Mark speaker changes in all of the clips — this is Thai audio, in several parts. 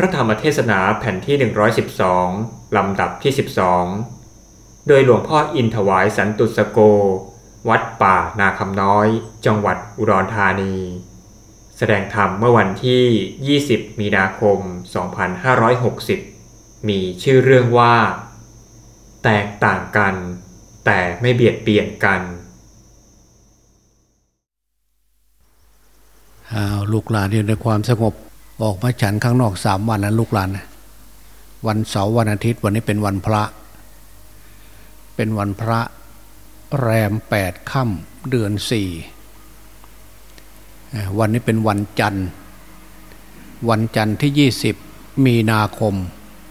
Speaker 1: พระธรรมเทศนาแผ่นที่ 112 ลำดับที่ 12 โดยหลวงพ่ออินถวายสันตุสโก วัดป่านาคำน้อย จังหวัดอุดรธานี แสดงธรรมเมื่อวันที่ 20 มีนาคม 2560 มีชื่อเรื่องว่า แตกต่างกัน แต่ไม่เบียดเบียนกัน
Speaker 2: อาวลูกหลานอยู่ในความสงบ ออกมาฉันข้างนอกสามวันนะลูกหลานวันเสาร์วันอาทิตย์วันนี้เป็นวันพระ เป็นวันพระแรมแปดค่ำเดือนสี่วันนี้เป็นวันจันทร์ วันจันทร์ที่ยี่สิบมีนาคม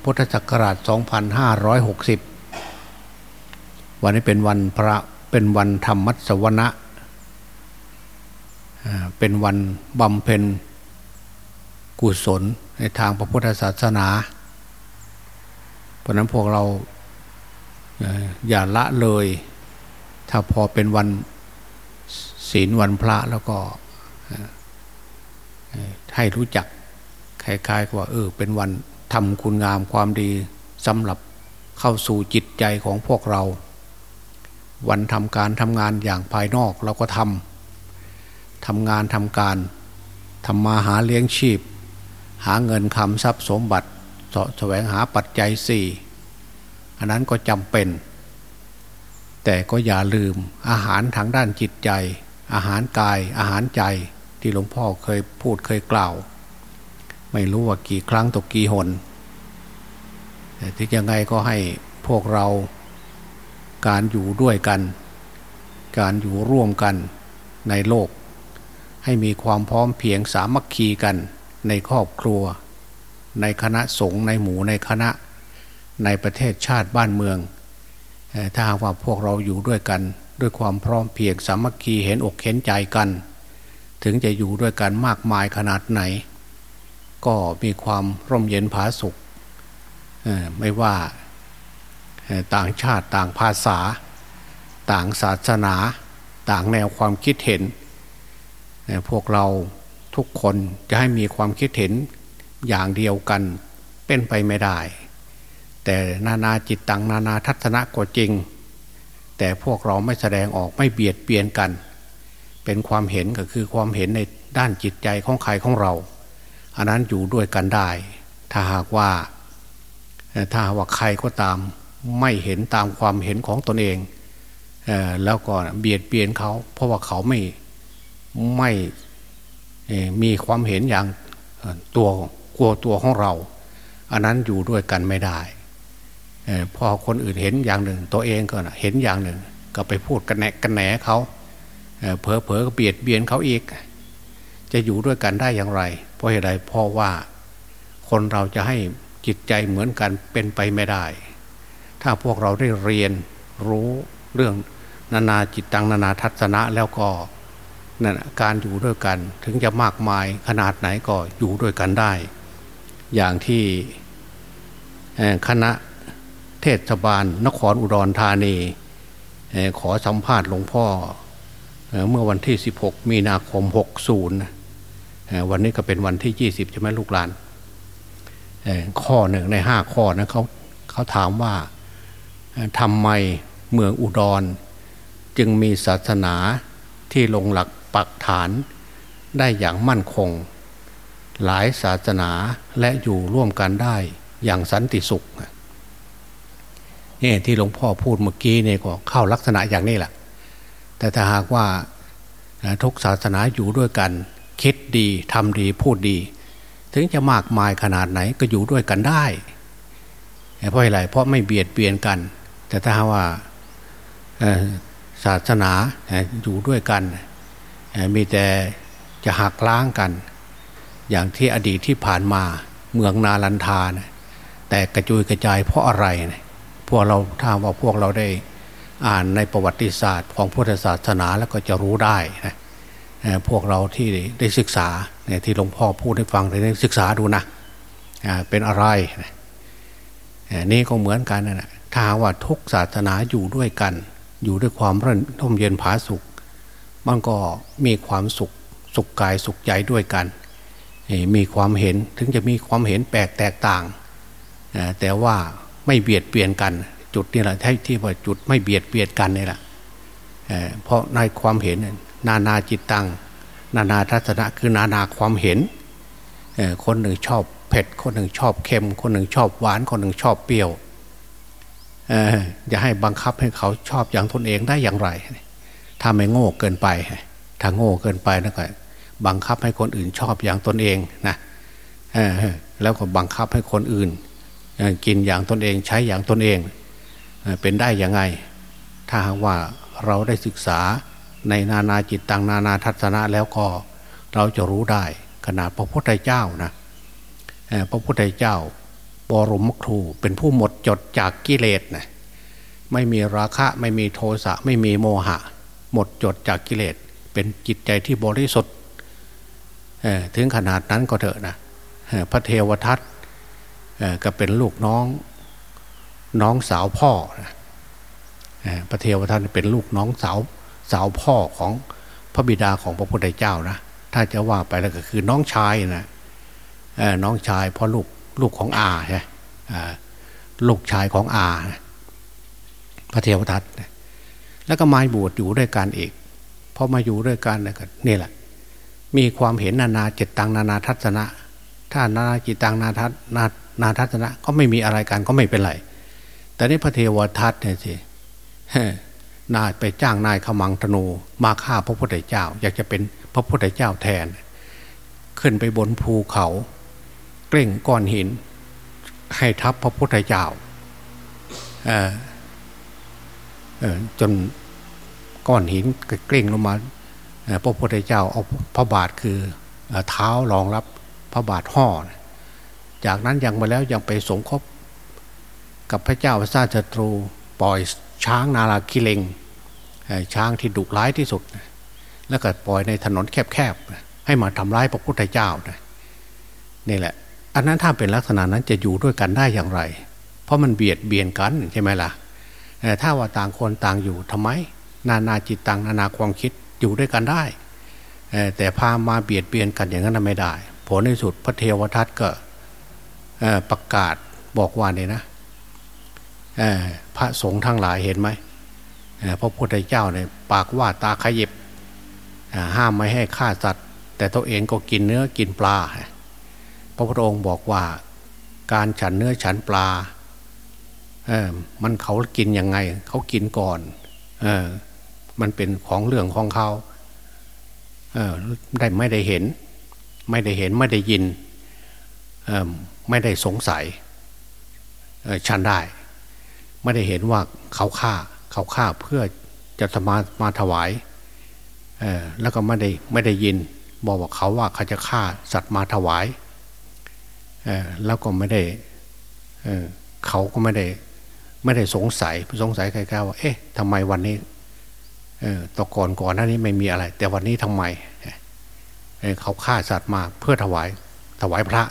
Speaker 2: พุทธศักราชสองพันห้าร้อยหกสิบวันนี้เป็นวันพระเป็นวันธรรมัสวนะเป็นวันบำเพ็ญ กุศลในทางพระพุทธศาสนา เพราะนั้นพวกเราอย่าละเลย ถ้าพอเป็นวันศีลวันพระแล้วก็ให้รู้จักคล้ายๆว่าเออเป็นวันทำคุณงามความดีสำหรับเข้าสู่จิตใจของพวกเรา วันทำการทำงานอย่างภายนอกเราก็ทำทำงานทำการทำมาหาเลี้ยงชีพ หาเงินคำทรัพย์สมบัติสแสวงหาปัจจัยสี่อันนั้นก็จำเป็น แต่ก็อย่าลืมอาหารทางด้านจิตใจ อาหารกายอาหารใจที่หลวงพ่อเคยพูดเคยกล่าว ไม่รู้ว่ากี่ครั้งตกกี่หนแต่ที่ยังไงก็ให้พวกเราการอยู่ด้วยกัน การอยู่ร่วมกันในโลก ให้มีความพร้อมเพียงสามัคคีกัน ในครอบครัว ในคณะสงฆ์ในหมู่ในคณะในประเทศชาติบ้านเมือง ถ้าหากว่าพวกเราอยู่ด้วยกัน ด้วยความพร้อมเพียงสามัคคีเห็นอกเห็นใจกัน ถึงจะอยู่ด้วยกันมากมายขนาดไหน ก็มีความร่มเย็นผาสุขไม่ว่าต่างชาติต่างภาษา ต่างศาสนา ต่างแนวความคิดเห็น พวกเรา ทุกคนจะให้มีความคิดเห็นอย่างเดียวกันเป็นไปไม่ได้ แต่นานาจิตตังนานาทัศนะก็จริง แต่พวกเราไม่แสดงออกไม่เบียดเบียนกัน เป็นความเห็นก็คือความเห็นในด้านจิตใจของใครของเรา อันนั้นอยู่ด้วยกันได้ ถ้าหากว่าถ้าว่าใครก็ตามไม่เห็นตามความเห็นของตนเองแล้วก็เบียดเบียนเขา เพราะว่าเขาไม่ไม่ มีความเห็นอย่างตัวกลัวตัวของเรา อันนั้นอยู่ด้วยกันไม่ได้พอคนอื่นเห็นอย่างหนึ่ง ตัวเองก็เห็นอย่างหนึ่ง ก็ไปพูดกันแหนกันแหนเขาเผลอเผลอก็เบียดเบียนเขาอีก จะอยู่ด้วยกันได้อย่างไร เพราะเหตุใดเพราะว่าคนเราจะให้จิตใจเหมือนกันเป็นไปไม่ได้ ถ้าพวกเราได้เรียนรู้เรื่องนานาจิตตังนานาทัศนะแล้วก็ นั่นการอยู่ด้วยกันถึงจะมากมายขนาดไหนก็อยู่ด้วยกันได้ อย่างที่คณะเทศบาลนครอุดรธานีขอสัมภาษณ์หลวงพ่อเมื่อวันที่ 16 มีนาคม 60 วันนี้ก็เป็นวันที่ 20 ใช่ไหมลูกหลาน ข้อหนึ่งในห้าข้อนะเขาเขาถามว่าทำไมเมืองอุดร จึงมีศาสนาที่ลงหลัก ปักฐานได้อย่างมั่นคง หลายศาสนาและอยู่ร่วมกันได้อย่างสันติสุขนี่ที่หลวงพ่อพูดเมื่อกี้นี่ก็เข้าลักษณะอย่างนี้แหละแต่ถ้าหากว่าทุกศาสนาอยู่ด้วยกัน คิดดีทำดีพูดดี ถึงจะมากมายขนาดไหนก็อยู่ด้วยกันได้เพราะอะไรเพราะไม่เบียดเบียนกัน แต่ถ้าว่าศาสนาอยู่ด้วยกัน มีแต่จะหักล้างกัน อย่างที่อดีตที่ผ่านมาเมืองนาลันทานะแต่กระจุยกระจายเพราะอะไรนะพวกเราถ้าว่าพวกเราได้อ่านในประวัติศาสตร์ของพุทธศาสนาแล้วก็จะรู้ได้นะพวกเราที่ได้ศึกษาเนี่ยที่หลวงพ่อพูดให้ฟังได้ศึกษาดูนะเป็นอะไรนะนี่ก็เหมือนกันนะถ้าว่าทุกศาสนาอยู่ด้วยกัน อยู่ด้วยความร่มเย็นผาสุข มันก็มีความสุขสุขกายสุขใจด้วยกัน มีความเห็นถึงจะมีความเห็นแปลกแตกต่าง แต่ว่าไม่เบียดเบียนกัน จุดนี่แหละที่ที่ว่าจุดไม่เบียดเบียนกันนี่แหละเพราะในความเห็นนานาจิตตังนานาทัศนะคือนานาความเห็น คนหนึ่งชอบเผ็ดคนหนึ่งชอบเค็ม คนหนึ่งชอบหวานคนหนึ่งชอบเปรี้ยวจะให้บังคับให้เขาชอบอย่างตนเองได้อย่างไร ถ้าไม่โง่เกินไปถ้าโง่เกินไปแล้วก็บังคับให้คนอื่นชอบอย่างตนเองนะแล้วก็บังคับให้คนอื่น กินอย่างตนเองใช้อย่างตนเองเป็นได้ยังไง ถ้าหากว่าเราได้ศึกษาในนานาจิตตังนานาทัศนะแล้วก็เราจะรู้ได้ขนาดพระพุทธเจ้านะพระพุทธเจ้าบรมครูเป็นผู้หมดจดจากกิเลสนะไม่มีราคะไม่มีโทสะไม่มีโมหะ หมดจดจากกิเลสเป็นจิตใจที่บริสุทธิ์ถึงขนาดนั้นก็เถอะนะพระเทวทัตก็เป็นลูกน้องน้องสาวพ่อนะพระเทวทัตเป็นลูกน้องสาวสาวพ่อของพระบิดาของพระพุทธเจ้านะถ้าจะว่าไปแล้วก็คือน้องชายนะน้องชายพ่อลูกลูกของอาใช่ลูกชายของอาพระเทวทัต แล้วก็มาบวชอยู่ด้วยกันอีกพอมาอยู่ด้วยกันนี่แหละ มีความเห็นนานาจิตตังนานาทัศนะ ถ้านานาจิตตังนาทัศนานาทัศนะ ก็ไม่มีอะไรกันก็ไม่เป็นไร แต่นี่พระเทวทัตเนี่ยสินายไปจ้างนายขมังธนูมาฆ่าพระพุทธเจ้า อยากจะเป็นพระพุทธเจ้าแทน ขึ้นไปบนภูเขา เกล่งก้อนหิน ให้ทับพระพุทธเจ้า จนก้อนหินเกล่งลงมาพระพุทธเจ้าเอาพระบาทคือเท้ารองรับพระบาทห่อ จากนั้นยังมาแล้วยังไปสงคบกับพระเจ้าพระซาศัตรูปล่อยช้างนาราคิเลงช้างที่ดุร้ายที่สุด แล้วก็ปล่อยในถนนแคบๆ ให้มาทำร้ายพระพุทธเจ้านี่แหละ อันนั้นถ้าเป็นลักษณะนั้นจะอยู่ด้วยกันได้อย่างไร เพราะมันเบียดเบียนกันใช่ไหมล่ะ ถ้าว่าต่างคนต่างอยู่ทำไม นานาจิตตังนานาความคิดอยู่ด้วยกันได้แต่พามาเบียดเบียนกันอย่างนั้นไม่ได้ ผลในสุดพระเทวทัตก็ประกาศบอกว่าเนี่ยนะพระสงฆ์ทั้งหลายเห็นไหมพระพุทธเจ้าเนี่ยปากว่าตาขยิบห้ามไม่ให้ฆ่าสัตว์ แต่ตัวเองก็กินเนื้อกินปลา พระพุทธองค์บอกว่าการฉันเนื้อฉันปลา เออมันเขากินยังไง เขากินก่อนเออมันเป็นของเรื่องของเขาเออได้ไม่ได้เห็น ไม่ได้เห็นไม่ได้ยินเออไม่ได้สงสัยเออฉันได้ ไม่ได้เห็นว่าเขาฆ่า เขาฆ่าเพื่อจะมามาถวายเออแล้วก็ไม่ได้ไม่ได้ยิน บอกว่าเขาว่าเขาจะฆ่าสัตว์มาถวายแล้วก็ไม่ได้เเขาก็ไม่ได้ ไม่ได้สงสัยสงสัยใครๆว่า เอ๊ะทำไมวันนี้ต่อก่อนก่อนหน้านี้ไม่มีอะไร แต่วันนี้ทำไมเขาฆ่าสัตว์มาเพื่อถวายถวายพระ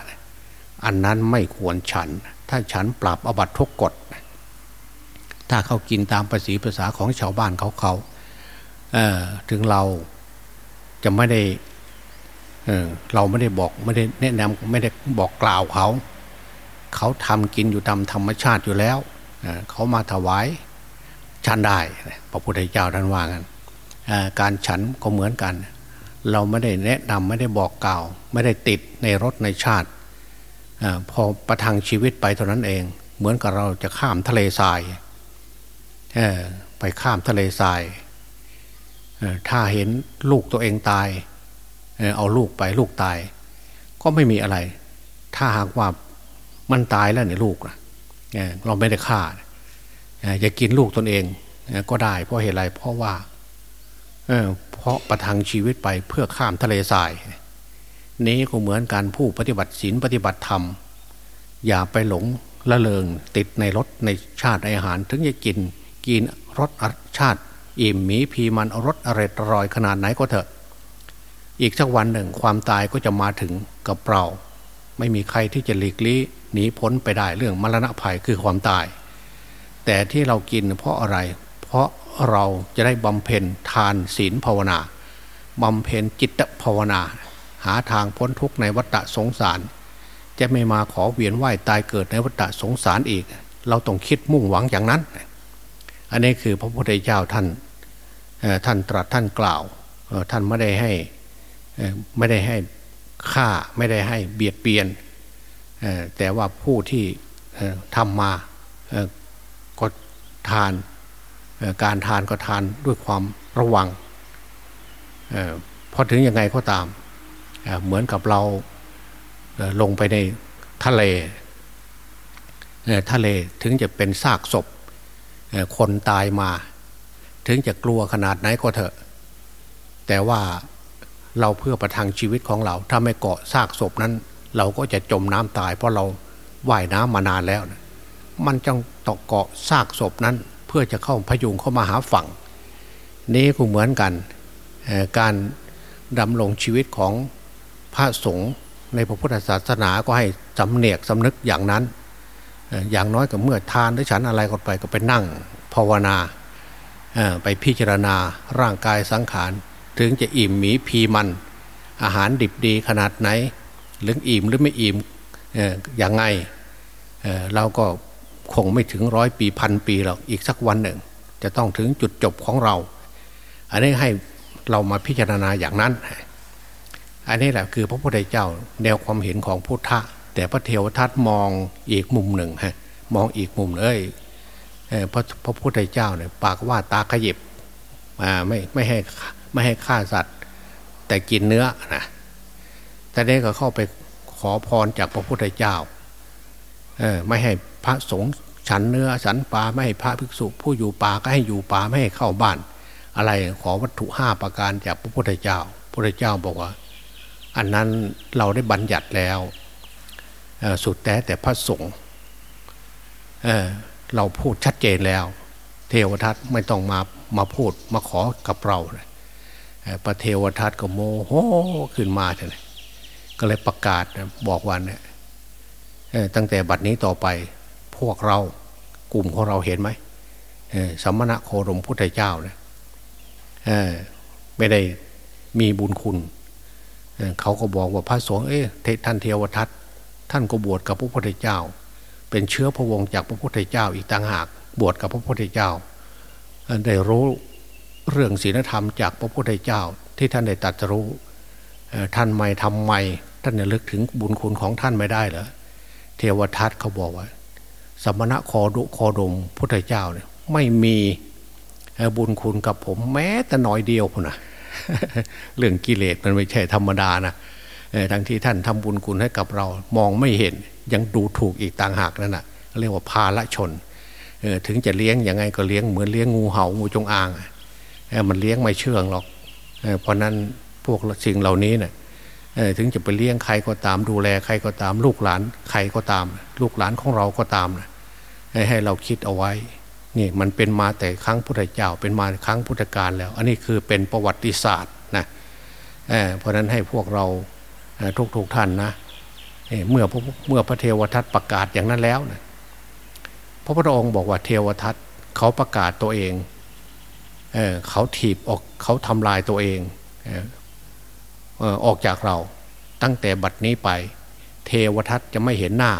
Speaker 2: อันนั้นไม่ควรฉัน ถ้าฉันปรับอบัตทุกกฎถ้าเขากินตามภาษีภาษาของชาวบ้านเขาเขาเถึงเราจะไม่ได้เเราไม่ได้บอกไม่ได้แนะนำไม่ได้บอกกล่าวเขา เขาทำกินอยู่ตามธรรมชาติอยู่แล้ว เขามาถวายฉันได้พระพุทธเจ้าท่านว่ากันการฉันก็เหมือนกัน เราไม่ได้แนะนำไม่ได้บอกกล่าว ไม่ได้ติดในรถในชาติอพอประทังชีวิตไปเท่านั้นเอง เหมือนกับเราจะข้ามทะเลทรายไปข้ามทะเลทรายถ้าเห็นลูกตัวเองตายเอาลูกไปลูกตาย ก็ไม่มีอะไร ถ้าหากว่ามันตายแล้วเนี่ยลูกนะ เราไม่ได้ฆ่าจะกินลูกตนเองก็ได้ เพราะเหตุไรเพราะว่าเพราะประทังชีวิตไปเพื่อข้ามทะเลทราย นี้ก็เหมือนการผู้ปฏิบัติศีลปฏิบัติธรรม อย่าไปหลงละเลงติดในรสในชาติอาหาร ถึงจะกินกินรสชาติอิ่มมีพีมันรสอร่อยอร่อยขนาดไหนก็เถอะ อีกสักวันหนึ่งความตายก็จะมาถึงกับเรา ไม่มีใครที่จะหลีกลี่ หนีพ้นไปได้เรื่องมรณะภัยคือความตาย แต่ที่เรากินเพราะอะไร เพราะเราจะได้บำเพ็ญทานศีลภาวนาบำเพ็ญจิตภาวนาหหาทางพ้นทุกข์ในวัฏสงสาร จะไม่มาขอเวียนว่ายตายเกิดในวัฏสงสารอีก เราต้องคิดมุ่งหวังอย่างนั้น อันนี้คือพระพุทธเจ้าท่านท่านตรัสท่านกล่าวท่านไม่ได้ให้ไม่ได้ให้ฆ่าไม่ได้ให้เบียดเบียน แต่ว่าผู้ที่ทำมาก็ทานการทานก็ทานด้วยความระวังพอถึงยังไงก็ตามเหมือนกับเราลงไปในทะเลทะเลถึงจะเป็นซากศพคนตายมา ถึงจะกลัวขนาดไหนก็เถอะ แต่ว่าเราเพื่อประทังชีวิตของเรา ถ้าไม่เกาะซากศพนั้น เราก็จะจมน้ำตาย เพราะเราว่ายน้ำมานานแล้ว มันจังตกเกาะซากศพนั้น เพื่อจะเข้าพยุงเข้ามาหาฝั่ง นี้ก็เหมือนกันการดำรงชีวิตของพระสงฆ์ในพระพุทธศาสนาก็ให้สำเนียกสำนึกอย่างนั้น อย่างน้อยก็เมื่อทานหรือฉันอะไรก็ไปก็ไปนั่งภาวนาไปพิจารณาร่างกายสังขาร ถึงจะอิ่มหมีพีมัน อาหารดิบดีขนาดไหน หรืออิ่มหรือไม่อิ่มอย่างไงเเราก็คงไม่ถึงร้อยปีพันปีหรอกอีกสักวันหนึ่ง จะต้องถึงจุดจบของเรา อันนี้ให้เรามาพิจารณาอย่างนั้น อันนี้แหละคือพระพุทธเจ้าแนวความเห็นของพุทธะ แต่พระเทวทัตมองอีกมุมหนึ่งฮะมองอีกมุมเอ้ยพระพระพุทธเจ้าเนี่ยปากว่าตาขยิบไม่ไม่ให้ไม่ให้ฆ่าสัตว์ แต่กินเนื้อนะ แต่นี้ก็เข้าไปขอพรจากพระพุทธเจ้าเออไม่ให้พระสงฆ์ฉันเนื้อฉันปลาไม่ให้พระภิกษุ ผู้อยู่ป่าก็ให้อยู่ป่าไม่ให้เข้าบ้าน อะไรขอวัตถุห้าประการจากพระพุทธเจ้าพระพุทธเจ้าบอกว่า อันนั้นเราได้บัญญัติแล้วสุดแต่แต่พระสงฆ์เเราพูดชัดเจนแล้ว เทวทัตไม่ต้องมามาพูดมาขอกับเราพระเทวทัตก็โมโหขึ้นมาเลย ก็เลยประกาศบอกวันเนี่ยตั้งแต่บัดนี้ต่อไปพวกเรากลุ่มของเราเห็นไหมสัมมณะโคดมพุทธเจ้าเนี่ยไม่ได้มีบุญคุณเขาก็บอกว่าพระสงฆ์เอ๊ะท่านเทวทัตท่านก็บวชกับพระพุทธเจ้า เป็นเชื้อพระวงศ์จากพระพุทธเจ้า อีกต่างหากบวชกับพระพุทธเจ้าได้รู้เรื่องศีลธรรมจากพระพุทธเจ้าที่ท่านได้ตัดรู้ ท่านไม่ทำไม่ท่านเนี่ยลึกถึงบุญคุณของท่านไม่ได้เหรอเทวทัตเขาบอกว่า สมณะคอดุคอดมพุทธเจ้าเนี่ยไม่มีบุญคุณกับผมแม้แต่น้อยเดียวคุณนะเรื่องกิเลสมันไม่ใช่ธรรมดานะทั้งที่ท่านทำบุญคุณให้กับเรา มองไม่เห็นยังดูถูกอีกต่างหากนั่นนะเรียกว่าพาละชนถึงจะเลี้ยงยังไงก็เลี้ยงเหมือนเลี้ยงงูเห่างูจงอางมันเลี้ยงไม่เชื่องหรอกเพราะนั้น พวกสิ่งเหล่านี้เนะี่ยถึงจะไปเลี้ยงใครก็ตามดูแลใครก็ตาม ลูกหลานใครก็ตาม ลูกหลานของเราก็ตามนะให้เราคิดเอาไว้นี่มันเป็นมาแต่ครั้งพุทธเจ้าเป็นมาครั้งพุทธกาลแล้ว อันนี้คือเป็นประวัติศาสตร์นะเเพราะนั้นให้พวกเราทุกทุกท่านนะเมื่อเมื่อพระเทวทัตประกาศอย่างนั้นแล้วนะพระพุทธองค์บอกว่าเทวทัตเขาประกาศตัวเองเเขาถีบออกเขาทำลายตัวเองอ ออกจากเรา ตั้งแต่บัดนี้ไป เทวทัตจะไม่เห็นหน้า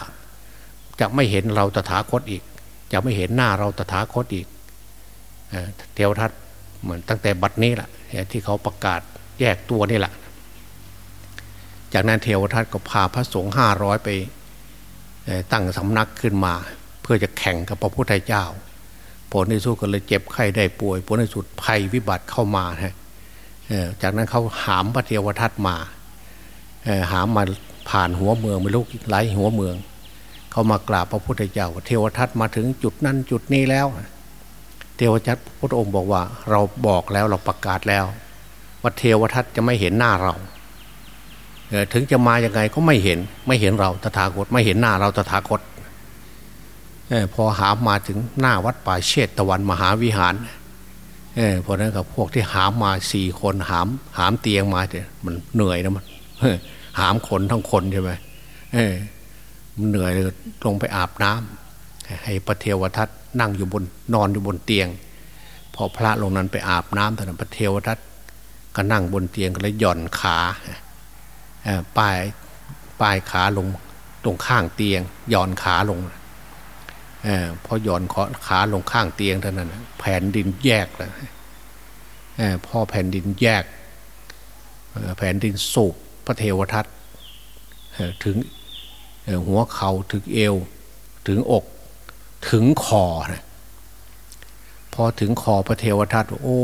Speaker 2: จะไม่เห็นเราตถาคตอีก จะไม่เห็นหน้าเราตถาคตอีกเทวทัตเหมือนตั้งแต่บัดนี้แหละที่เขาประกาศแยกตัวนี่แหละจากนั้นเทวทัตก็พาพระสงฆ์ห้าร้อยไปตั้งสำนักขึ้นมา เพื่อจะแข่งกับพระพุทธเจ้าผลในสุดก็เลยเจ็บไข้ได้ป่วยผลในสุดภัยวิบัติเข้ามาฮะ จากนั้นเขาหามพระเทวทัตมาหามมาผ่านหัวเมืองไม่ลูกไหลหัวเมือง เขามากราบพระพุทธเจ้าเทวทัตมาถึงจุดนั้นจุดนี้แล้ว เทวทัตพระองค์บอกว่า เราบอกแล้วเราประกาศแล้ว ว่าเทวทัตจะไม่เห็นหน้าเราถึงจะมาอย่างไงก็ไม่เห็นไม่เห็นเราตถาคตไม่เห็นหน้าเราตถาคตพอหามมาถึงหน้าวัดป่าเชตตะวันมหาวิหาร เออพอนั้นกับพวกที่หามมาสี่คนหามหามเตียงมาเนี่ยมันเหนื่อยนะมันหามคนทั้งคนใช่ไหมเออมันเหนื่อยเลยลงไปอาบน้ำให้พระเทวทัตนั่งอยู่บนนอนอยู่บนเตียง พอพระลงนั้นไปอาบน้ำแต่พระเทวทัตก็นั่งบนเตียงก็เลยหย่อนขาปลายปลายขาลงตรงข้างเตียงหย่อนขาลง พอย่อนขาลงข้างเตียงเท่านั้นแผ่นดินแยกเลยพ่อแผ่นดินแยก แผ่นดินสูบพระเทวทัตถึงหัวเขา่าถึงเอว ถึงอก ถึงคอนะพอถึงคอพระเทวทัตโอ้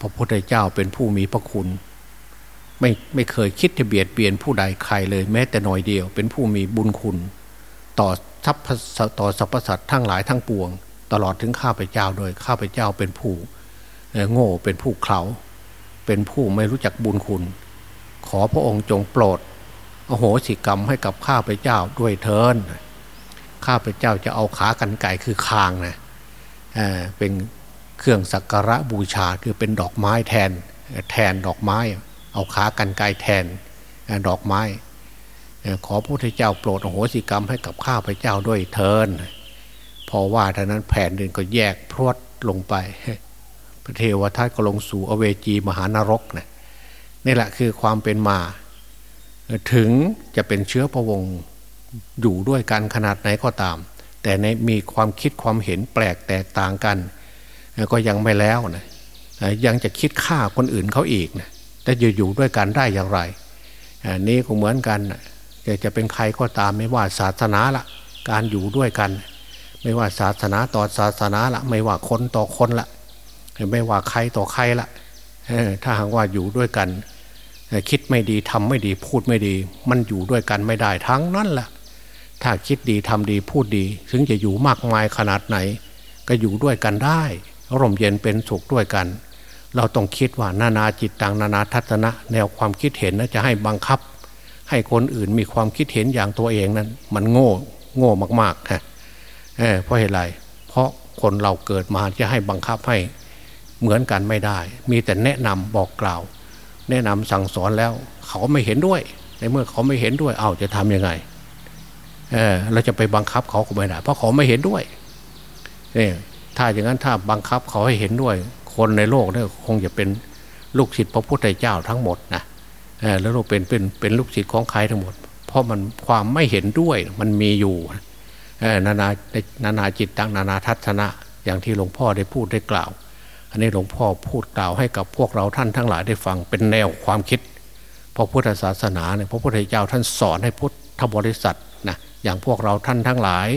Speaker 2: พระพุทธเจ้าเป็นผู้มีพระคุณ ไม่ไม่เคยคิดจะเบียดเบียนผู้ใดใครเลยแม้แต่หน่อยเดียว เป็นผู้มีบุญคุณ ต่อทัพต่อสรรพสัตว์ทั้งหลายทั้งปวง ตลอดถึงข้าพเจ้าโดยข้าพเจ้าเป็นผู้โง่เป็นผู้เขาเป็นผู้ไม่รู้จักบุญคุณ ขอพระองค์จงโปรดโอโหสิกรรมให้กับข้าพเจ้าด้วยเทินข้าพเจ้าจะเอาขากันไก่คือคางนะเป็นเครื่องสักการะบูชาคือเป็นดอกไม้แทนแทนดอกไม้ เอาขากันไกแทนดอกไม้ ขอพระพุทธเจ้าโปรดอโหสิกรรมให้กับข้าพเจ้าด้วยเทินพอว่าท่านั้นแผ่นดินก็แยกพรวดลงไปพระเทวทัตก็ลงสู่อเวจีมหานรกนะนี่แหละคือความเป็นมา ถึงจะเป็นเชื้อพระวงศ์อยู่ด้วยกันขนาดไหนก็ตาม แต่ในมีความคิดความเห็นแปลกแตกต่างกัน ก็ยังไม่แล้วนะยังจะคิดฆ่าคนอื่นเขาอีกนะแต่จะอยู่ด้วยกันได้อย่างไร นี่ก็เหมือนกันจะ จะเป็นใครก็ตามไม่ว่าศาสนาละการอยู่ด้วยกัน ไม่ว่าศาสนาต่อศาสนาละไม่ว่าคนต่อคนละไม่ว่าใครต่อใครละถ้าหากว่าอยู่ด้วยกัน คิดไม่ดีทำไม่ดีพูดไม่ดี มันอยู่ด้วยกันไม่ได้ทั้งนั้นแหละถ้าคิดดีทำดีพูดดี ถึงจะอยู่มากมายขนาดไหน ก็อยู่ด้วยกันได้ร่มเย็นเป็นสุขด้วยกัน เราต้องคิดว่านานาจิตตังนานาทัศนะ แนวความคิดเห็นนะจะให้บังคับ ให้คนอื่นมีความคิดเห็นอย่างตัวเองนั้น มันโง่โง่มากๆฮะเพราะเหตุไร เพราะคนเราเกิดมาจะให้บังคับให้เหมือนกันไม่ได้ มีแต่แนะนำบอกกล่าว แนะนำสั่งสอนแล้ว เขาไม่เห็นด้วย ในเมื่อเขาไม่เห็นด้วย เอาจะทํำยังไงเออเราจะไปบังคับเขาก็ไม่ได้ เพราะเขาไม่เห็นด้วยนี่ถ้าอย่างนั้นถ้าบังคับเขาให้เห็นด้วย คนในโลกนี่คงจะเป็นลูกศิษย์พระพุทธเจ้าทั้งหมดนะ แล้วเราเป็นเป็นเป็นลูกศิษย์ของใครทั้งหมด เพราะมันความไม่เห็นด้วยมันมีอยู่นานานานาจิตตังนานาทัศนะ อย่างที่หลวงพ่อได้พูดได้กล่าว อันนี้หลวงพ่อพูดกล่าวให้กับพวกเราท่านทั้งหลายได้ฟังเป็นแนวความคิดพระพุทธศาสนาเนี่ยพระพุทธเจ้าท่านสอนให้พุทธบริษัทนะอย่างพวกเราท่านทั้งหลาย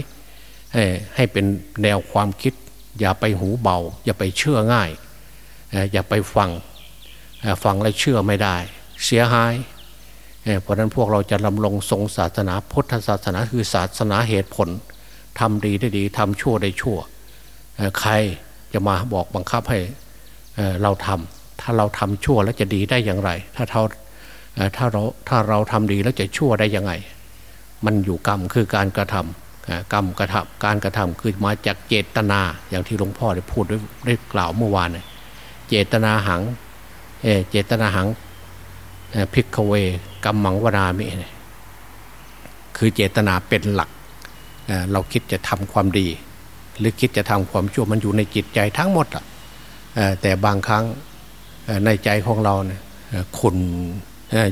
Speaker 2: ให้เป็นแนวความคิด อย่าไปหูเบา อย่าไปเชื่อง่าย อย่าไปฟังฟังแล้วเชื่อไม่ได้ เสียหายเพราะนั้นพวกเราจะลำลงทรงศาสนาพุทธศาสนาคือศาสนาเหตุผลทำดีได้ดีทำชั่วได้ชั่ว ใครจะมาบอกบังคับให้เราทำถ้าเราทำชั่วแล้วจะดีได้อย่างไร ถ้าเราถ้าเราถ้าเราทำดีแล้วจะชั่วได้ยังไง มันอยู่กรรมคือการกระทำกรรมกระทำการกระทำคือมาจากเจตนาอย่างที่หลวงพ่อได้พูดได้กล่าวเมื่อวานเจตนาหังเจตนาหัง พิกเวกรรมมังวนามิคือเจตนาเป็นหลัก เราคิดจะทำความดี หรือคิดจะทำความชั่วมันอยู่ในจิตใจทั้งหมดอะแต่บางครั้งในใจของเราเนี่ยคุณ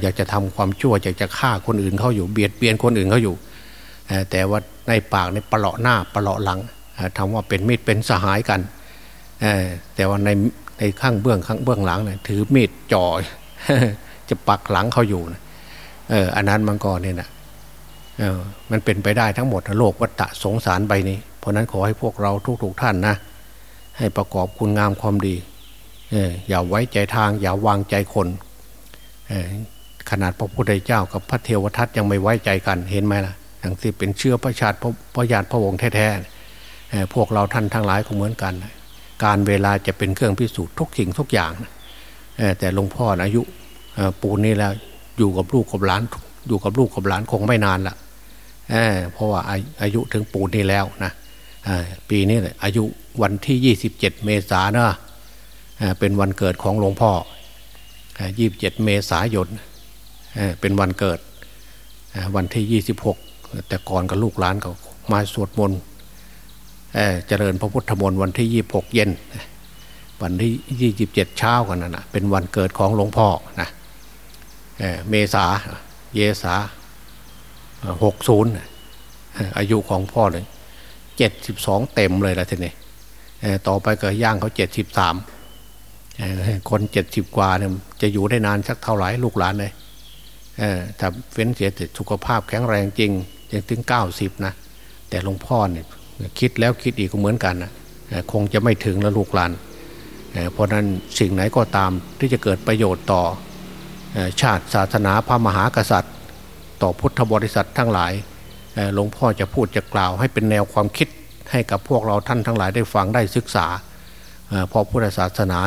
Speaker 2: อยากจะทำความชั่วอยากจะฆ่าคนอื่นเขาอยู่เบียดเบียนคนอื่นเขาอยู่ แต่ว่าในปากในปลาะหน้าปลาะหลังทำว่าเป็นมิตรเป็นสหายกันแต่ว่าในในข้างเบื้องข้างเบื้องหลังเนี่ยถือมีดจ่อ จะปักหลังเขาอยู่เอออันนั้นมันก็เนี่ยนะเออมันเป็นไปได้ทั้งหมดโลกวัฏสงสารใบนี้ เพราะนั้นขอให้พวกเราทุกๆท่านนะ ให้ประกอบคุณงามความดีอย่าไว้ใจทาง อย่าวางใจคนขนาดพระพุทธเจ้ากับพระเทวทัตยังไม่ไว้ใจกันเห็นไหมล่ะอย่างที่เป็นเชื้อพระชาติพระญาติพระวงศ์แท้ๆพวกเราท่านทั้งหลายก็เหมือนกัน การเวลาจะเป็นเครื่องพิสูจน์ทุกสิ่งทุกอย่างแต่หลวงพ่ออายุ ปูนนี้แล้วอยู่กับลูกกับหลาน อยู่กับลูกกับหลานคงไม่นานละเพราะว่าอายุถึงปูนนี้แล้วนะปีนี้เลยอายุวันที่ 27 เมษายนะเป็นวันเกิดของหลวงพ่อ 27 เมษายนเป็นวันเกิดวันที่ 26 แต่ก่อนกับลูกหลานก็มาสวดมนต์เจริญพระพุทธมนต์วันที่ 26 เย็นวันที่ 27 เช้ากันนะเป็นวันเกิดของหลวงพ่อนะ เมษาเยษาหกศูนย์อายุของพ่อเลยเจ็ดสิบสองเต็มเลยละทีนี้ต่อไปก็ย่างเขาเจ็ดสิบสามคนเจ็ดสิบกว่าเนี่ยจะอยู่ได้นานสักเท่าไหร่ลูกหลานเลยถ้าเฟ้นเสียสุขภาพแข็งแรงจริงยังถึงเก้าสิบนะ แต่หลวงพ่อเนี่ยคิดแล้วคิดอีกก็เหมือนกันนะคงจะไม่ถึงแล้วลูกหลานเพราะนั้นสิ่งไหนก็ตามที่จะเกิดประโยชน์ต่อ ชาติศาสนาพระมหากษัตริย์ ต่อพุทธบริษัททั้งหลายหลวงพ่อจะพูดจะกล่าวให้เป็นแนวความคิดให้กับพวกเราท่านทั้งหลายได้ฟังได้ศึกษาพอพุทธศาสนา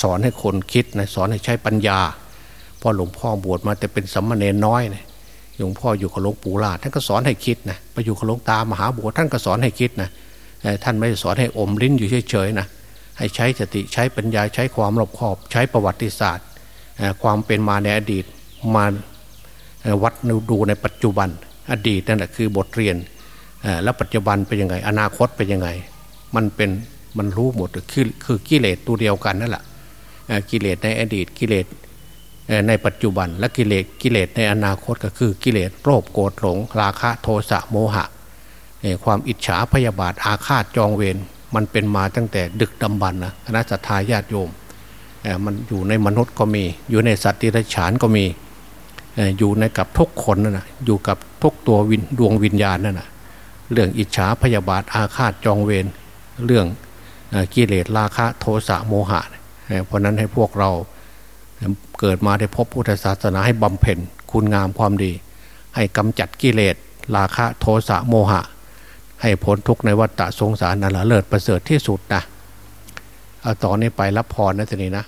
Speaker 2: สอนให้คนคิดนะสอนให้ใช้ปัญญาพอหลวงพ่อบวชมาแต่เป็นสัมมาเนน้อยนะหลวงพ่ออยู่กับหลวงปู่ลาท่านก็สอนให้คิดนะไปอยู่กับหลวงตามหาบัวท่านก็สอนให้คิดนะท่านไม่สอนให้อมลิ้นอยู่เฉยๆนะให้ใช้สติใช้ปัญญาใช้ความรอบคอบ ใช้ประวัติศาสตร์ ความเป็นมาในอดีตมาวัดดูในปัจจุบันอดีตนั่นแหละคือบทเรียนแล้วปัจจุบันเป็นยังไง อนาคตเป็นยังไง มันเป็นมันรู้หมดคือคือกิเลสตัวเดียวกันนั่นแหละกิเลสในอดีตกิเลสในปัจจุบันและกิเลสกิเลสในอนาคตก็คือกิเลสโลภโกรธหลง ราคะโทสะโมหะความอิจฉาพยาบาทอาฆาตจองเวรมันเป็นมาตั้งแต่ดึกดำบรรนะคณะสัตยาญาติโยม มันอยู่ในมนุษย์ก็มี อยู่ในสัตว์ดิรัจฉานก็มีอยู่ในกับทุกคนนั่นนะอยู่กับทุกตัววินดวงวิญญาณนั่นนะเรื่องอิจฉาพยาบาทอาฆาตจองเวรเรื่องกิเลสราคะโทสะโมหะ เพราะนั้นให้พวกเราเกิดมาได้พบพุทธศาสนาให้บำเพ็ญคุณงามความดี ให้กำจัดกิเลสราคะโทสะโมหะ ให้พ้นทุกในวัฏสงสารนั่นแหละเลิศประเสริฐที่สุดนะเอาต่อนนี้ไปรับพรนะทีนี้นะ